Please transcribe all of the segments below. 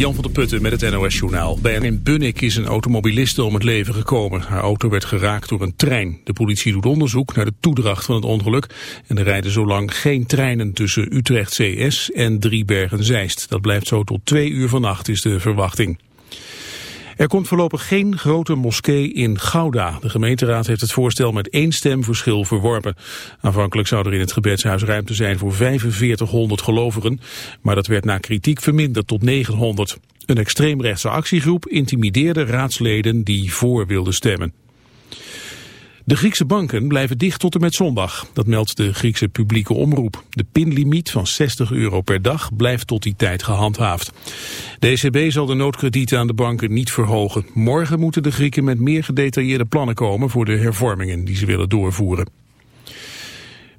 Jan van der Putten met het NOS-journaal. Bij een Bunnik is een automobiliste om het leven gekomen. Haar auto werd geraakt door een trein. De politie doet onderzoek naar de toedracht van het ongeluk. En er rijden zolang geen treinen tussen Utrecht CS en Driebergen-Zeist. Dat blijft zo tot twee uur vannacht is de verwachting. Er komt voorlopig geen grote moskee in Gouda. De gemeenteraad heeft het voorstel met één stem verschil verworpen. Aanvankelijk zou er in het gebedshuis ruimte zijn voor 4500 gelovigen, maar dat werd na kritiek verminderd tot 900. Een extreemrechtse actiegroep intimideerde raadsleden die voor wilden stemmen. De Griekse banken blijven dicht tot en met zondag. Dat meldt de Griekse publieke omroep. De pinlimiet van 60 euro per dag blijft tot die tijd gehandhaafd. De ECB zal de noodkredieten aan de banken niet verhogen. Morgen moeten de Grieken met meer gedetailleerde plannen komen voor de hervormingen die ze willen doorvoeren.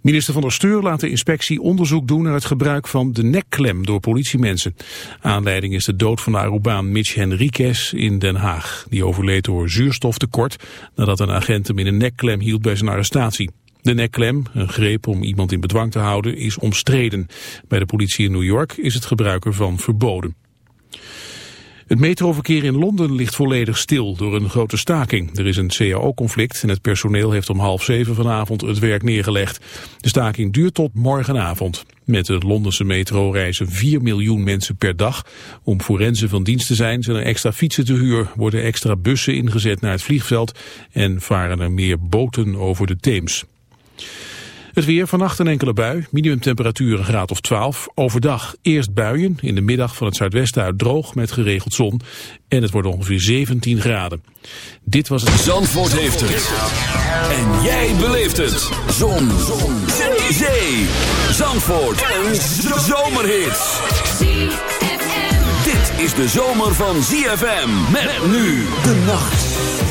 Minister van der Steur laat de inspectie onderzoek doen naar het gebruik van de nekklem door politiemensen. Aanleiding is de dood van de Arubaan Mitch Henriquez in Den Haag. Die overleed door zuurstoftekort nadat een agent hem in een nekklem hield bij zijn arrestatie. De nekklem, een greep om iemand in bedwang te houden, is omstreden. Bij de politie in New York is het gebruik ervan verboden. Het metroverkeer in Londen ligt volledig stil door een grote staking. Er is een CAO-conflict en het personeel heeft om half zeven vanavond het werk neergelegd. De staking duurt tot morgenavond. Met de Londense metro reizen 4 miljoen mensen per dag. Om forensen van dienst te zijn zijn er extra fietsen te huur, worden extra bussen ingezet naar het vliegveld en varen er meer boten over de Theems. Het weer, vannacht een enkele bui, minimumtemperatuur een graad of 12. Overdag eerst buien, in de middag van het zuidwesten uit droog met geregeld zon. En het wordt ongeveer 17 graden. Dit was het... Zandvoort heeft het. En jij beleeft het. Zon. zon. Zee. Zee. Zandvoort. Een zomerhit. Dit is de zomer van ZFM. Met nu de nacht.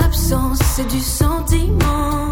L'absence, du sentiment.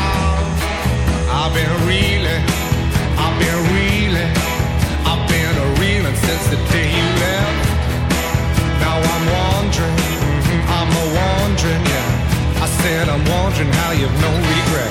I've been reeling, I've been reeling, I've been a reeling since the day you left. Now I'm wondering, mm-hmm, I'm a wondering, yeah. I said I'm wondering how you've no regret.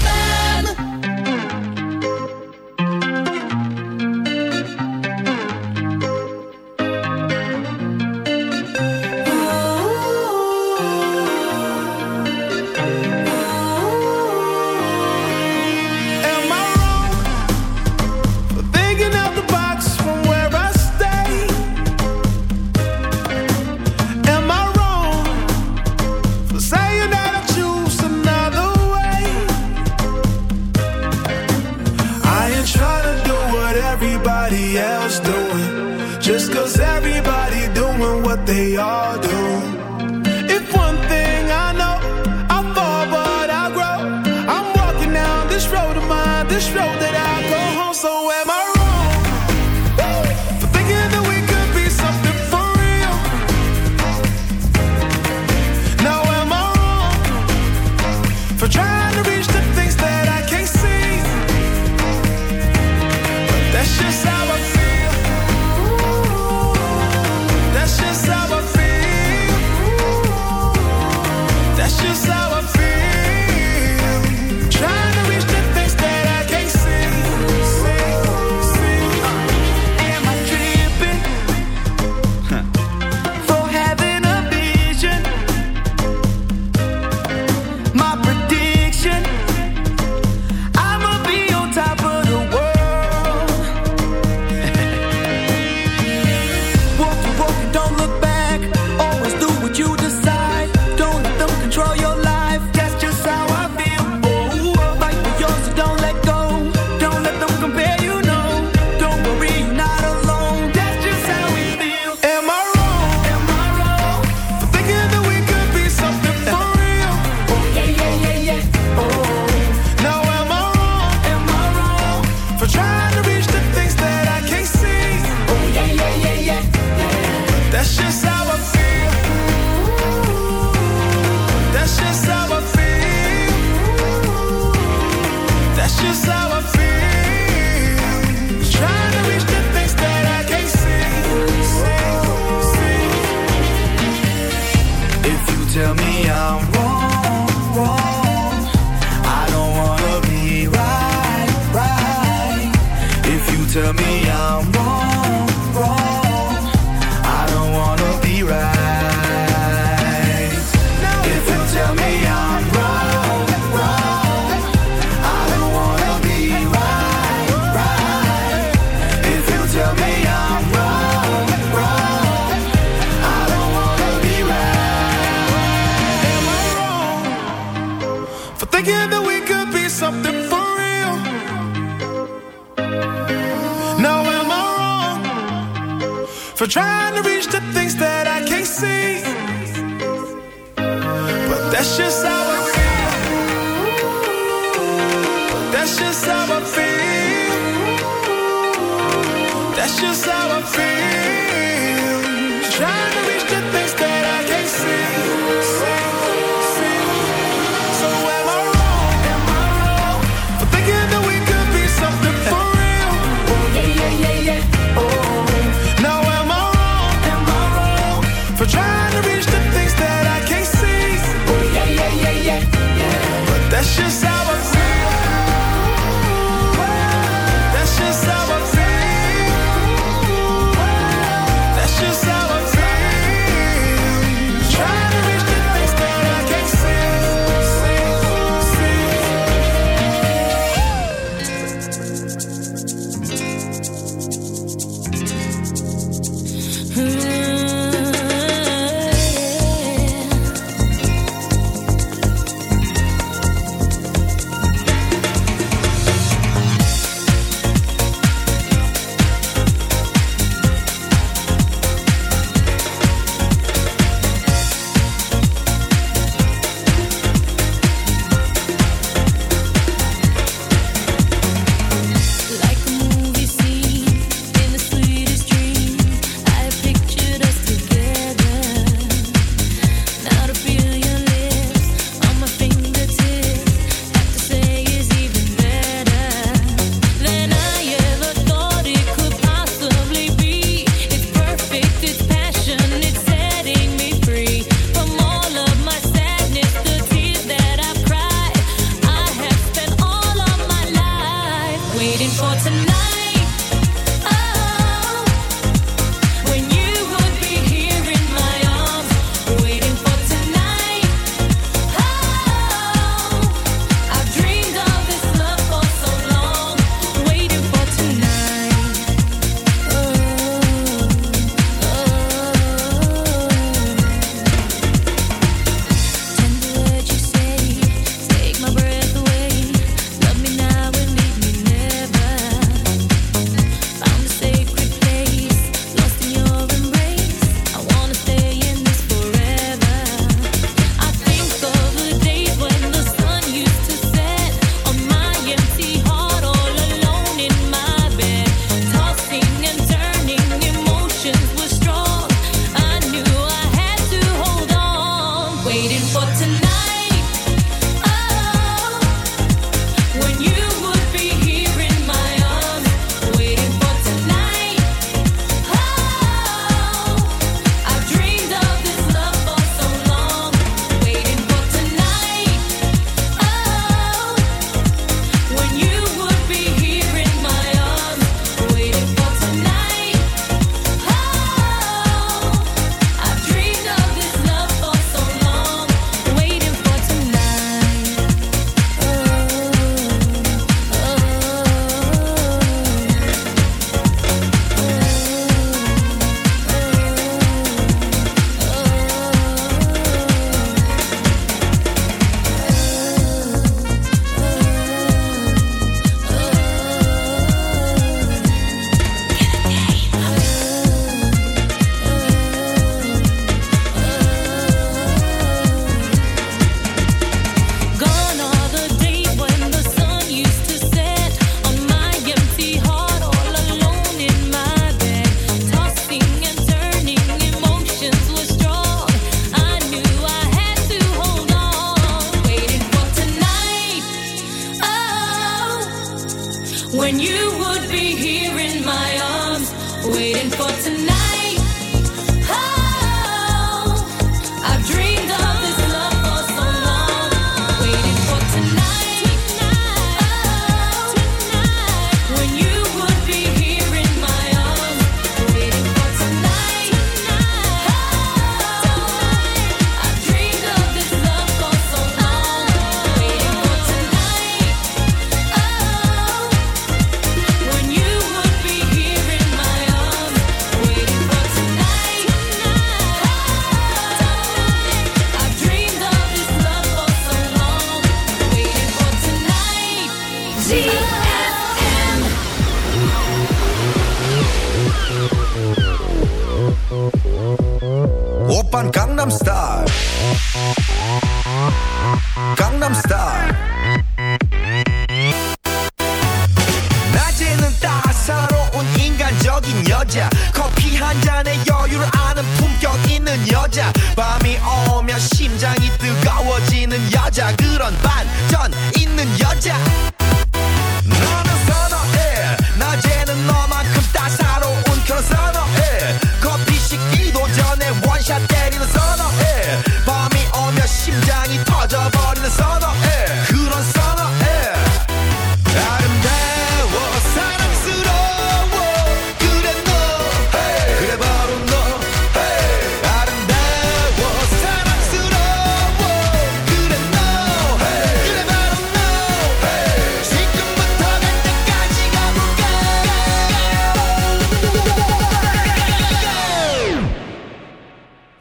just how I feel.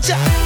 가자.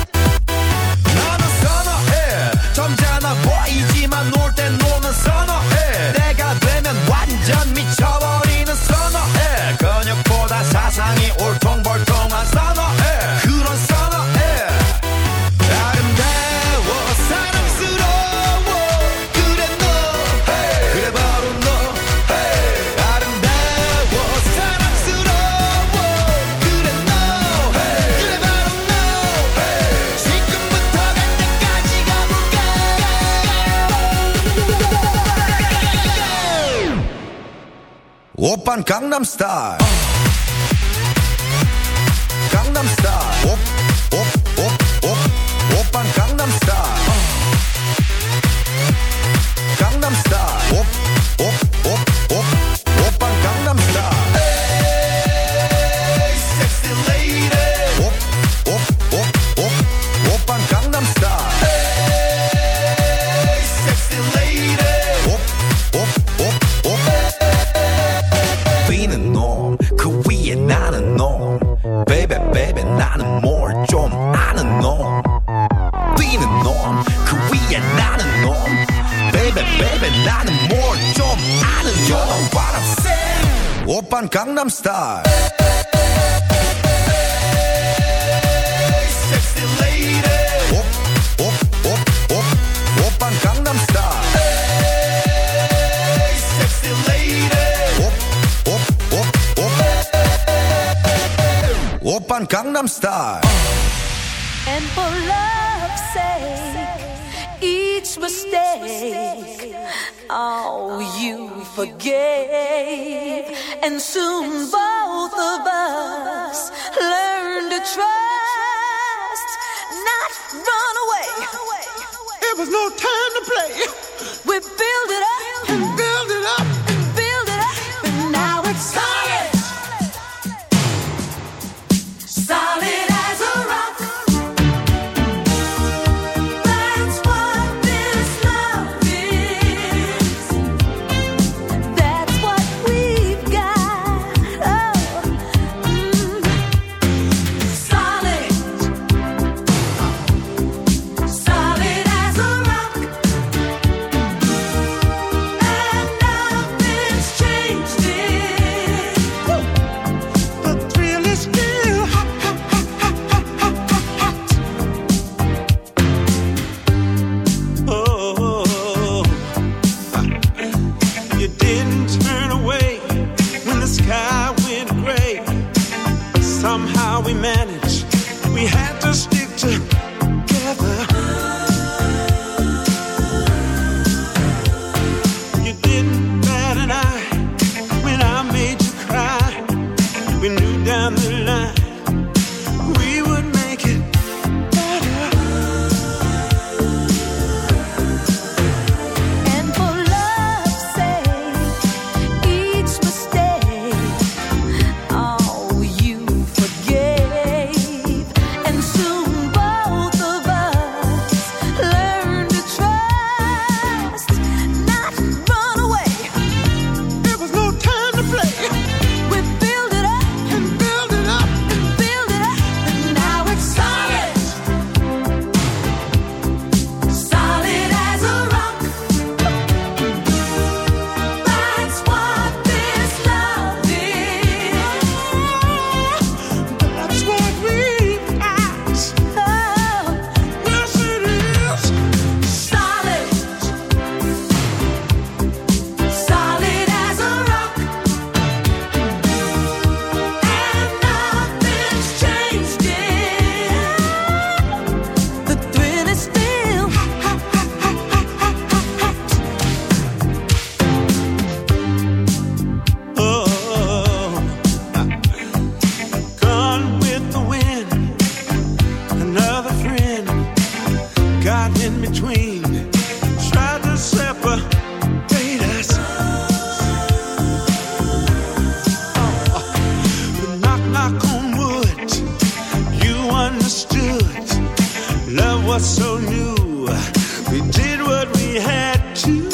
Gangnam Style. Open Gangnam Style. And for love's sake, each mistake, oh, you forgave and soon both of us learned to trust, not run away. It was no time to play. With this was so new. We did what we had to.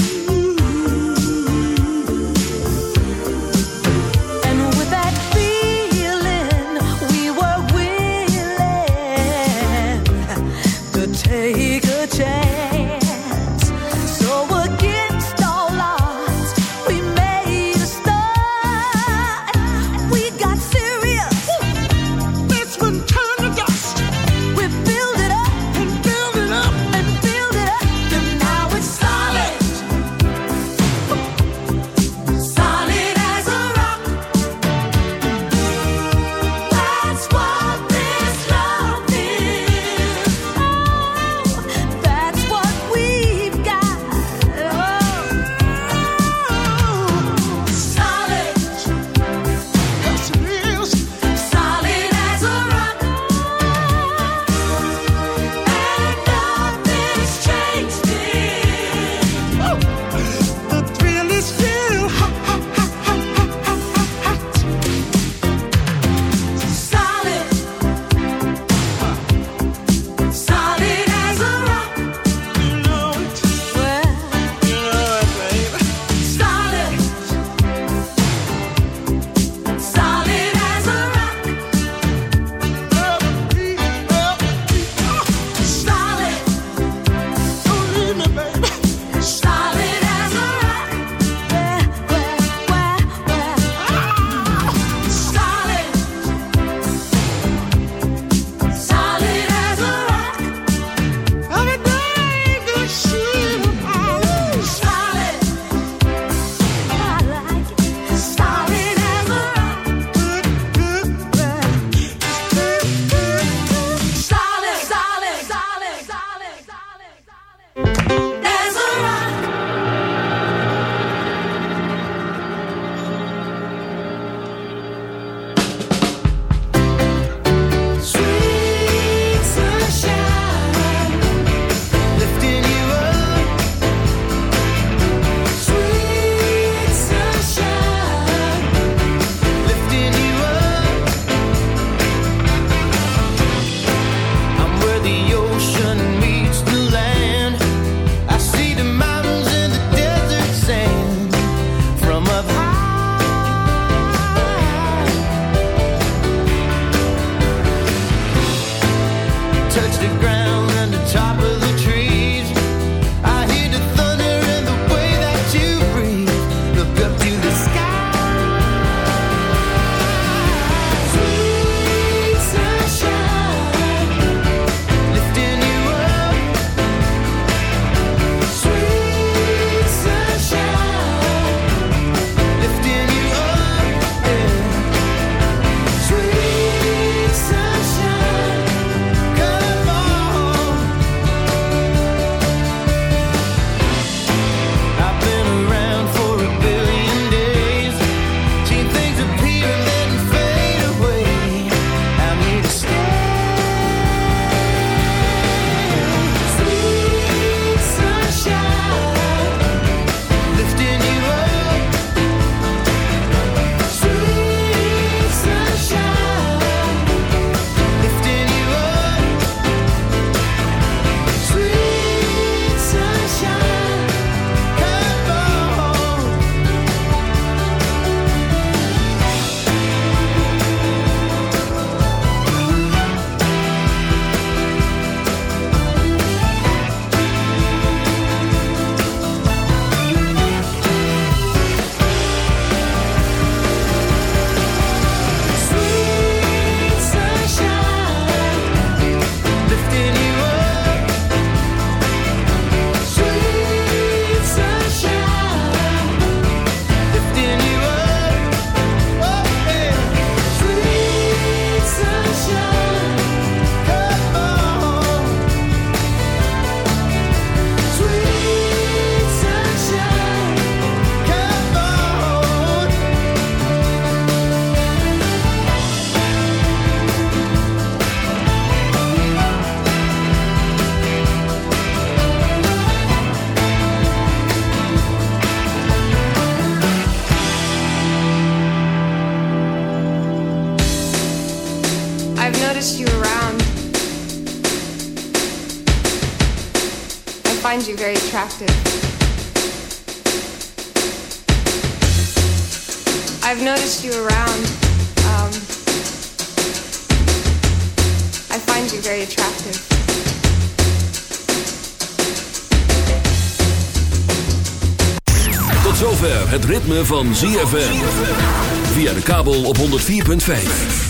Attractive. I've noticed you around. Um, I find you very attractive. Tot zover het ritme van ZFM. Via de kabel op 104.5.